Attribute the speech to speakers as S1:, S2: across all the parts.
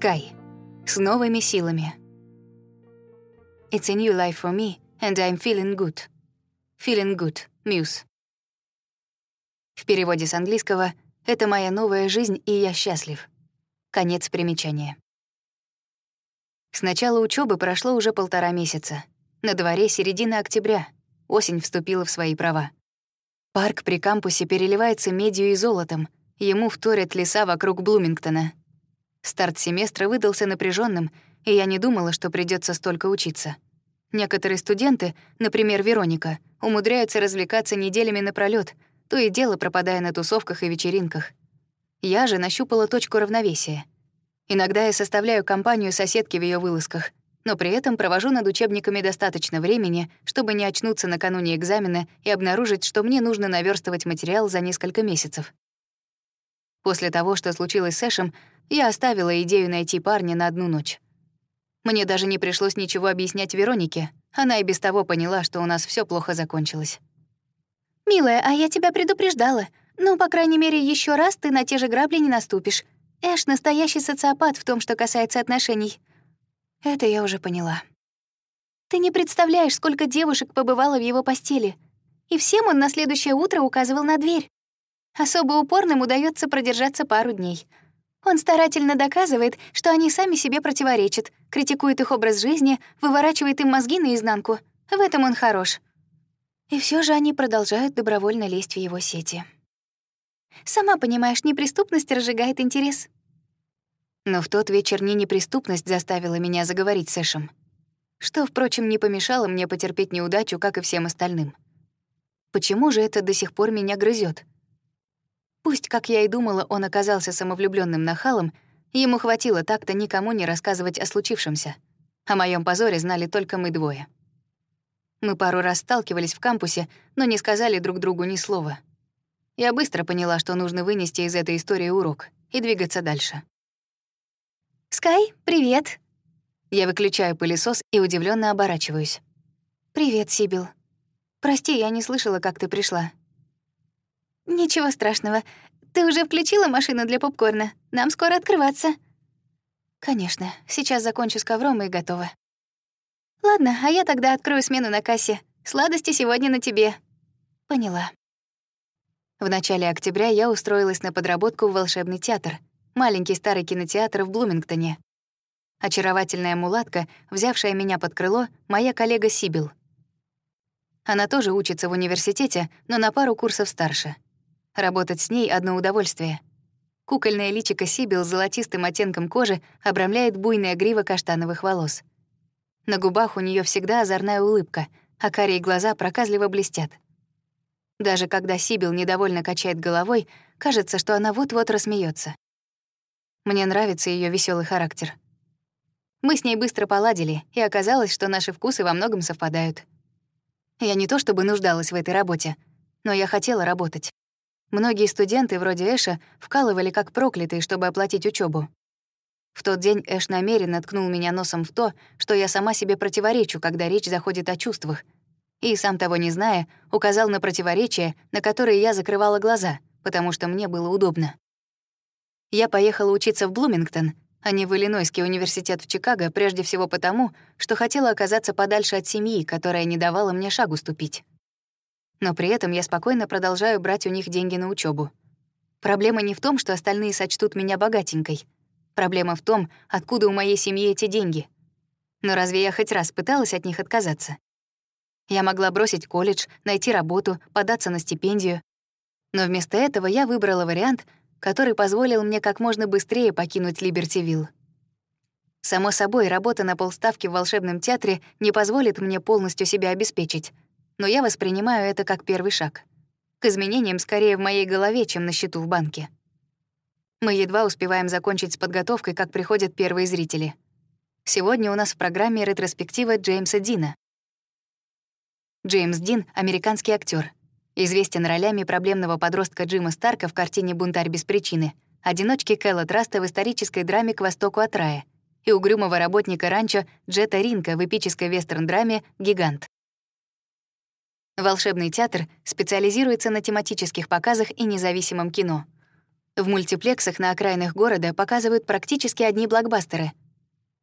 S1: Sky. С новыми силами. It's a new life for me, and I'm feeling good. Feeling good. Muse. В переводе с английского «Это моя новая жизнь, и я счастлив». Конец примечания. С начала учебы прошло уже полтора месяца. На дворе середина октября. Осень вступила в свои права. Парк при кампусе переливается медью и золотом. Ему вторят леса вокруг Блумингтона. Старт семестра выдался напряженным, и я не думала, что придется столько учиться. Некоторые студенты, например, Вероника, умудряются развлекаться неделями напролёт, то и дело пропадая на тусовках и вечеринках. Я же нащупала точку равновесия. Иногда я составляю компанию соседки в ее вылазках, но при этом провожу над учебниками достаточно времени, чтобы не очнуться накануне экзамена и обнаружить, что мне нужно наверстывать материал за несколько месяцев. После того, что случилось с Эшем, я оставила идею найти парня на одну ночь. Мне даже не пришлось ничего объяснять Веронике. Она и без того поняла, что у нас все плохо закончилось.
S2: «Милая, а я тебя предупреждала. Ну, по крайней мере, еще раз ты на те же грабли не наступишь. Эш — настоящий социопат в том, что касается отношений».
S1: Это я уже поняла.
S2: Ты не представляешь, сколько девушек побывало в его постели. И всем он на следующее утро указывал на дверь. Особо упорным удается продержаться пару дней — он старательно доказывает, что они сами себе противоречат, критикует их образ жизни, выворачивает им мозги наизнанку. В этом он хорош. И все же они продолжают добровольно лезть в его сети. Сама понимаешь, неприступность разжигает интерес.
S1: Но в тот вечер не неприступность заставила меня заговорить с Эшем. Что, впрочем, не помешало мне потерпеть неудачу, как и всем остальным. Почему же это до сих пор меня грызет? Пусть, как я и думала, он оказался самовлюбленным нахалом, ему хватило так-то никому не рассказывать о случившемся. О моем позоре знали только мы двое. Мы пару раз сталкивались в кампусе, но не сказали друг другу ни слова. Я быстро поняла, что нужно вынести из этой истории урок и двигаться дальше.
S2: «Скай, привет!»
S1: Я выключаю пылесос и удивленно оборачиваюсь.
S2: «Привет, Сибил. Прости, я не слышала, как ты пришла. «Ничего страшного. Ты уже включила машину для попкорна? Нам скоро открываться».
S1: «Конечно. Сейчас закончу с ковром и готова».
S2: «Ладно, а я тогда открою смену на кассе. Сладости сегодня на тебе».
S1: «Поняла». В начале октября я устроилась на подработку в волшебный театр, маленький старый кинотеатр в Блумингтоне. Очаровательная мулатка, взявшая меня под крыло, моя коллега Сибил. Она тоже учится в университете, но на пару курсов старше — Работать с ней — одно удовольствие. Кукольное личико Сибил с золотистым оттенком кожи обрамляет буйная грива каштановых волос. На губах у нее всегда озорная улыбка, а карие глаза проказливо блестят. Даже когда Сибил недовольно качает головой, кажется, что она вот-вот рассмеется. Мне нравится ее веселый характер. Мы с ней быстро поладили, и оказалось, что наши вкусы во многом совпадают. Я не то чтобы нуждалась в этой работе, но я хотела работать. Многие студенты, вроде Эша, вкалывали как проклятые, чтобы оплатить учебу. В тот день Эш намеренно ткнул меня носом в то, что я сама себе противоречу, когда речь заходит о чувствах. И, сам того не зная, указал на противоречия, на которые я закрывала глаза, потому что мне было удобно. Я поехала учиться в Блумингтон, а не в Иллинойский университет в Чикаго, прежде всего потому, что хотела оказаться подальше от семьи, которая не давала мне шагу ступить но при этом я спокойно продолжаю брать у них деньги на учебу. Проблема не в том, что остальные сочтут меня богатенькой. Проблема в том, откуда у моей семьи эти деньги. Но разве я хоть раз пыталась от них отказаться? Я могла бросить колледж, найти работу, податься на стипендию. Но вместо этого я выбрала вариант, который позволил мне как можно быстрее покинуть Либертивилл. Само собой, работа на полставки в волшебном театре не позволит мне полностью себя обеспечить — но я воспринимаю это как первый шаг. К изменениям скорее в моей голове, чем на счету в банке. Мы едва успеваем закончить с подготовкой, как приходят первые зрители. Сегодня у нас в программе ретроспектива Джеймса Дина. Джеймс Дин — американский актер, Известен ролями проблемного подростка Джима Старка в картине «Бунтарь без причины», одиночки Кэлла Траста в исторической драме «К востоку от рая» и угрюмого работника ранчо Джета Ринка в эпической вестерн-драме «Гигант». Волшебный театр специализируется на тематических показах и независимом кино. В мультиплексах на окраинах города показывают практически одни блокбастеры.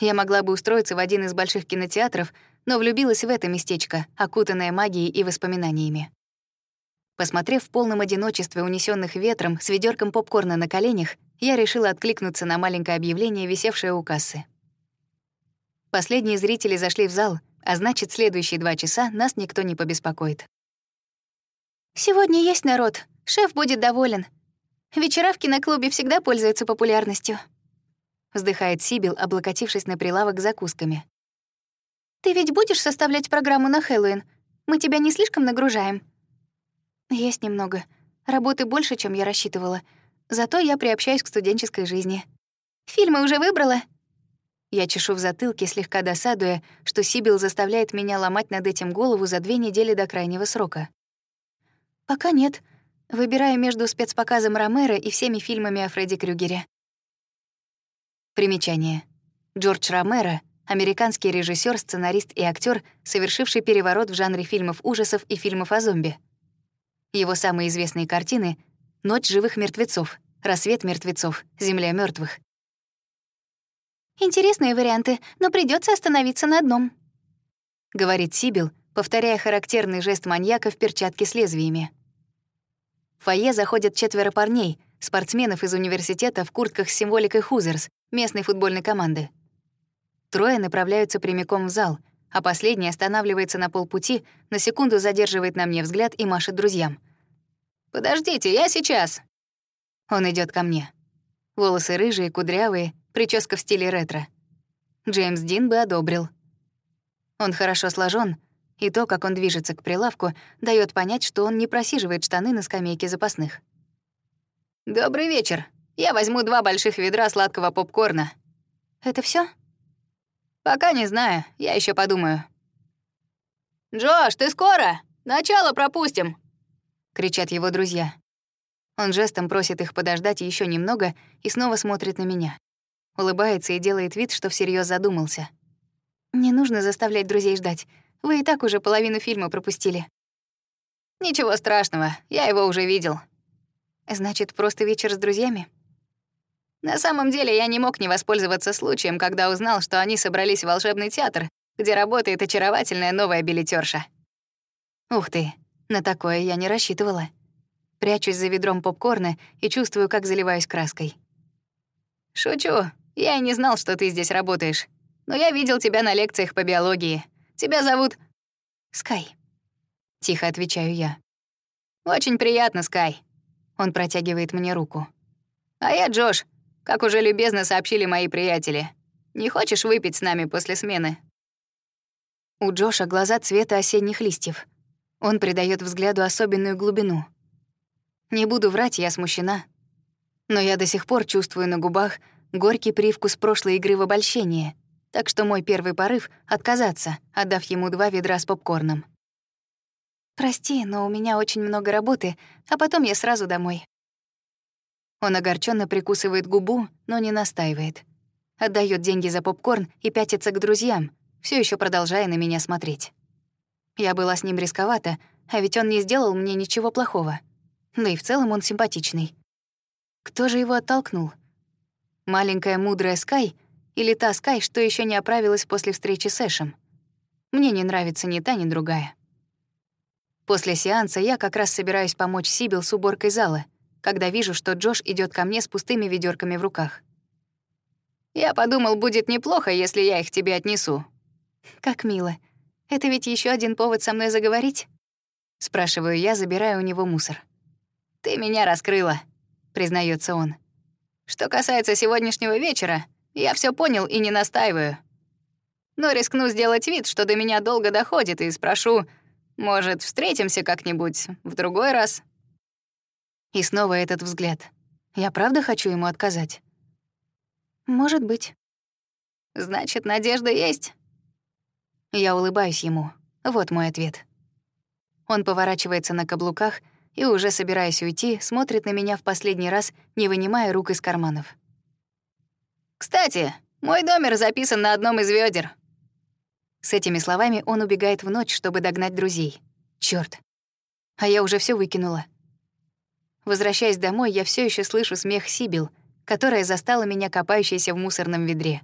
S1: Я могла бы устроиться в один из больших кинотеатров, но влюбилась в это местечко, окутанное магией и воспоминаниями. Посмотрев в полном одиночестве унесенных ветром с ведерком попкорна на коленях, я решила откликнуться на маленькое объявление, висевшее у кассы. Последние зрители зашли в зал, а значит, следующие два часа нас никто не побеспокоит.
S2: «Сегодня есть народ. Шеф будет доволен. Вечера в киноклубе всегда пользуются популярностью», —
S1: вздыхает Сибил, облокотившись на прилавок с закусками.
S2: «Ты ведь будешь составлять программу на Хэллоуин? Мы тебя не слишком нагружаем?» «Есть немного. Работы больше, чем я рассчитывала. Зато я приобщаюсь к студенческой жизни». «Фильмы уже выбрала?» Я чешу в затылке, слегка досадуя, что Сибил заставляет меня ломать над этим голову за две недели до крайнего срока. «Пока нет. Выбираю между спецпоказом Ромеро и всеми фильмами о Фредди Крюгере».
S1: Примечание. Джордж Ромеро — американский режиссер, сценарист и актер, совершивший переворот в жанре фильмов ужасов и фильмов о зомби. Его самые известные картины — «Ночь живых мертвецов», «Рассвет мертвецов», «Земля мертвых»,
S2: Интересные варианты, но придется остановиться на одном», —
S1: говорит Сибил, повторяя характерный жест маньяка в перчатке с лезвиями. В фойе заходят четверо парней, спортсменов из университета в куртках с символикой «Хузерс», местной футбольной команды. Трое направляются прямиком в зал, а последний останавливается на полпути, на секунду задерживает на мне взгляд и машет друзьям. «Подождите, я сейчас!» Он идет ко мне. Волосы рыжие, кудрявые, Прическа в стиле ретро. Джеймс Дин бы одобрил. Он хорошо сложен, и то, как он движется к прилавку, дает понять, что он не просиживает штаны на скамейке запасных. «Добрый вечер. Я возьму два больших ведра сладкого попкорна».
S2: «Это все?
S1: «Пока не знаю. Я еще подумаю». «Джош, ты скоро? Начало пропустим!» — кричат его друзья. Он жестом просит их подождать еще немного и снова смотрит на меня улыбается и делает вид, что всерьез задумался.
S2: «Не нужно заставлять друзей ждать. Вы и так уже половину фильма пропустили».
S1: «Ничего страшного, я его уже видел».
S2: «Значит, просто вечер с друзьями?»
S1: На самом деле я не мог не воспользоваться случаем, когда узнал, что они собрались в волшебный театр, где работает очаровательная новая билетерша. Ух ты, на такое я не рассчитывала. Прячусь за ведром попкорна и чувствую, как заливаюсь краской. «Шучу. Я и не знал, что ты здесь работаешь. Но я видел тебя на лекциях по биологии. Тебя зовут...»
S2: «Скай», —
S1: тихо отвечаю я. «Очень приятно, Скай». Он протягивает мне руку. «А я Джош, как уже любезно сообщили мои приятели. Не хочешь выпить с нами после смены?» У Джоша глаза цвета осенних листьев. Он придает взгляду особенную глубину. Не буду врать, я смущена. Но я до сих пор чувствую на губах горький привкус прошлой игры в обольщение, так что мой первый порыв — отказаться, отдав ему два ведра с попкорном.
S2: «Прости, но у меня очень много работы, а потом я сразу домой».
S1: Он огорченно прикусывает губу, но не настаивает. Отдает деньги за попкорн и пятится к друзьям, все еще продолжая на меня смотреть. Я была с ним рисковата, а ведь он не сделал мне ничего плохого. Да и в целом он симпатичный. Кто же его оттолкнул? Маленькая мудрая Скай или та Скай, что еще не оправилась после встречи с Эшем? Мне не нравится ни та, ни другая. После сеанса я как раз собираюсь помочь Сибил с уборкой зала, когда вижу, что Джош идет ко мне с пустыми ведерками в руках. «Я подумал, будет неплохо, если я их тебе отнесу».
S2: «Как мило. Это ведь еще один повод со мной заговорить?»
S1: Спрашиваю я, забирая у него мусор. «Ты меня раскрыла», — признается он. Что касается сегодняшнего вечера, я все понял и не настаиваю. Но рискну сделать вид, что до меня долго доходит, и спрошу, может, встретимся как-нибудь в другой раз? И снова этот взгляд. Я правда хочу ему отказать?
S2: Может быть.
S1: Значит, надежда есть? Я улыбаюсь ему. Вот мой ответ. Он поворачивается на каблуках и, уже собираясь уйти, смотрит на меня в последний раз, не вынимая рук из карманов. «Кстати, мой номер записан на одном из ведер. С этими словами он убегает в ночь, чтобы догнать друзей. Чёрт. А я уже все выкинула. Возвращаясь домой, я все еще слышу смех Сибил, которая застала меня копающейся в мусорном ведре.